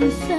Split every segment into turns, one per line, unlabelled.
Lupakan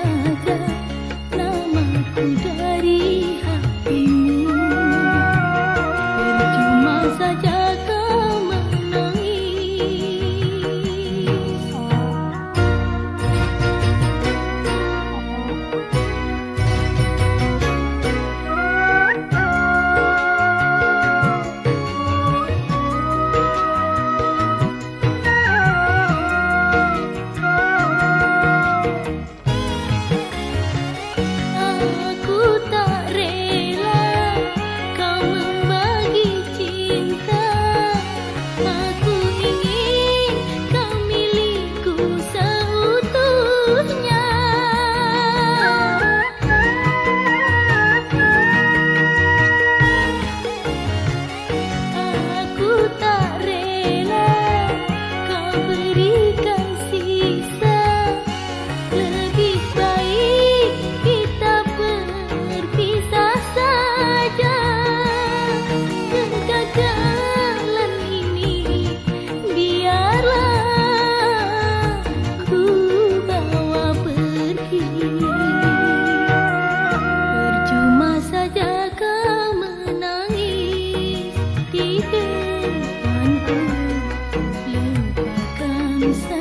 I'm sorry.